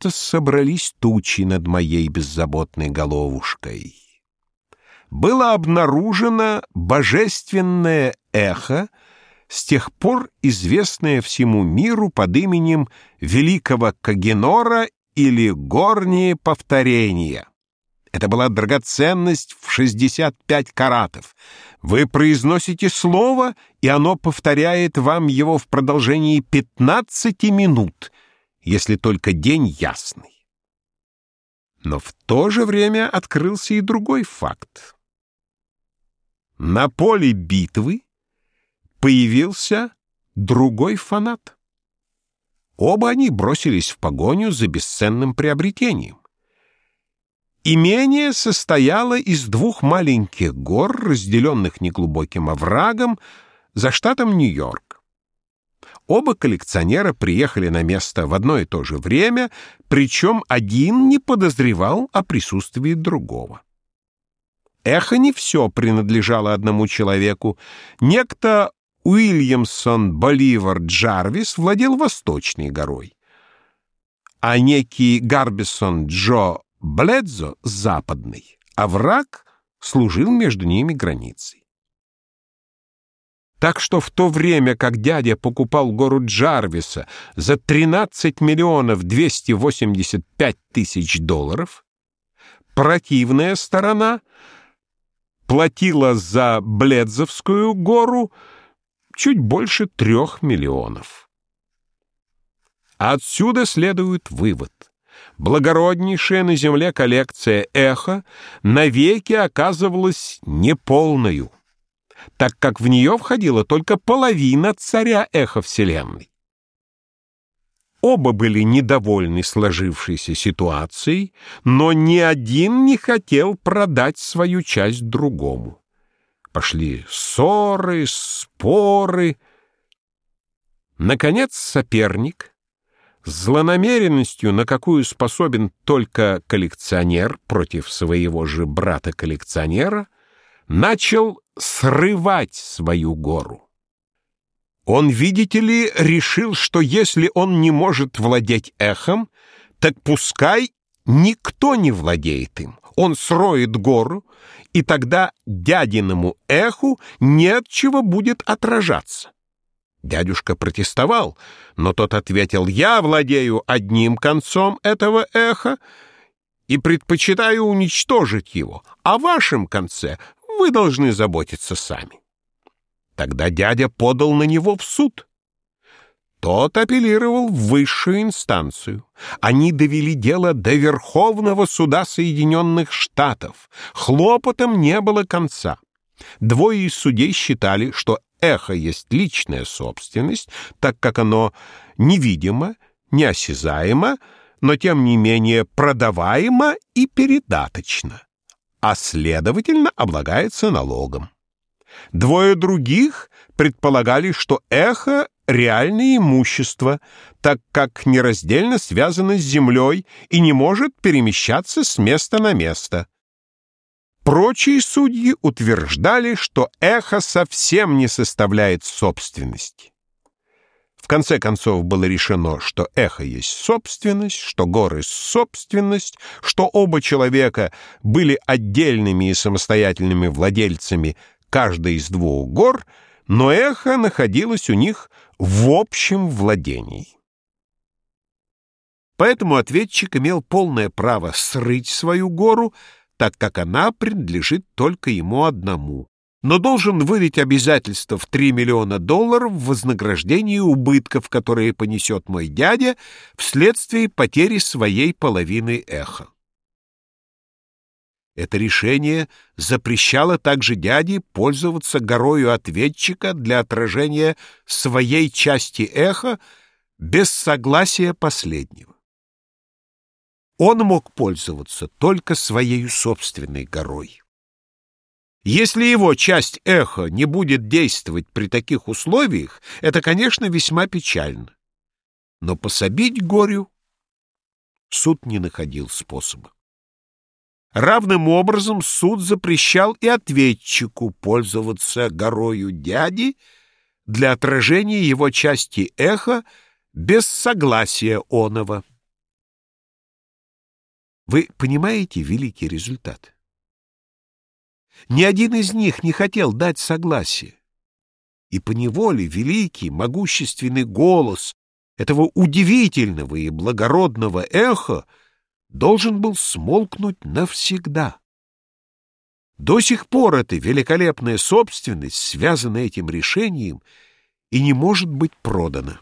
будто собрались тучи над моей беззаботной головушкой. Было обнаружено божественное эхо, с тех пор известное всему миру под именем Великого Кагенора или Горние Повторения. Это была драгоценность в 65 каратов. Вы произносите слово, и оно повторяет вам его в продолжении 15 минут, если только день ясный. Но в то же время открылся и другой факт. На поле битвы появился другой фанат. Оба они бросились в погоню за бесценным приобретением. Имение состояло из двух маленьких гор, разделенных неглубоким оврагом, за штатом Нью-Йорк. Оба коллекционера приехали на место в одно и то же время, причем один не подозревал о присутствии другого. Эхо не все принадлежало одному человеку. Некто Уильямсон Боливар Джарвис владел Восточной горой, а некий Гарбисон Джо Бледзо — западный, а враг служил между ними границей. Так что в то время, как дядя покупал гору Джарвиса за 13 миллионов 285 тысяч долларов, противная сторона платила за Бледзовскую гору чуть больше трех миллионов. Отсюда следует вывод — благороднейшая на земле коллекция эхо навеки оказывалась неполною, так как в нее входила только половина царя эхо Вселенной. Оба были недовольны сложившейся ситуацией, но ни один не хотел продать свою часть другому. Пошли ссоры, споры. Наконец соперник, злонамеренностью, на какую способен только коллекционер против своего же брата-коллекционера, начал срывать свою гору. Он, видите ли, решил, что если он не может владеть эхом, так пускай никто не владеет им. Он сроет гору, и тогда дядиному эху нет чего будет отражаться. Дядюшка протестовал, но тот ответил, «Я владею одним концом этого эха и предпочитаю уничтожить его, а в вашем конце вы должны заботиться сами». Тогда дядя подал на него в суд. Тот апеллировал в высшую инстанцию. Они довели дело до Верховного суда Соединенных Штатов. Хлопотом не было конца. Двое из судей считали, что эхо есть личная собственность, так как оно невидимо, неосязаемо, но тем не менее продаваемо и передаточно, а следовательно облагается налогом. Двое других предполагали, что эхо — реальное имущество, так как нераздельно связано с землей и не может перемещаться с места на место. Прочие судьи утверждали, что эхо совсем не составляет собственности. В конце концов было решено, что эхо есть собственность, что горы — собственность, что оба человека были отдельными и самостоятельными владельцами каждой из двух гор, но эхо находилось у них в общем владении. Поэтому ответчик имел полное право срыть свою гору, так как она принадлежит только ему одному, но должен выдать обязательство в 3 миллиона долларов в вознаграждение убытков, которые понесет мой дядя вследствие потери своей половины эха. Это решение запрещало также дяде пользоваться горою ответчика для отражения своей части эха без согласия последнего он мог пользоваться только своей собственной горой. Если его часть эхо не будет действовать при таких условиях, это, конечно, весьма печально. Но пособить горю суд не находил способа. Равным образом суд запрещал и ответчику пользоваться горою дяди для отражения его части эха без согласия оного. Вы понимаете великий результат? Ни один из них не хотел дать согласие. И поневоле великий, могущественный голос этого удивительного и благородного эха должен был смолкнуть навсегда. До сих пор эта великолепная собственность связана этим решением и не может быть продана.